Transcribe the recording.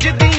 ਸੱਜਦੀ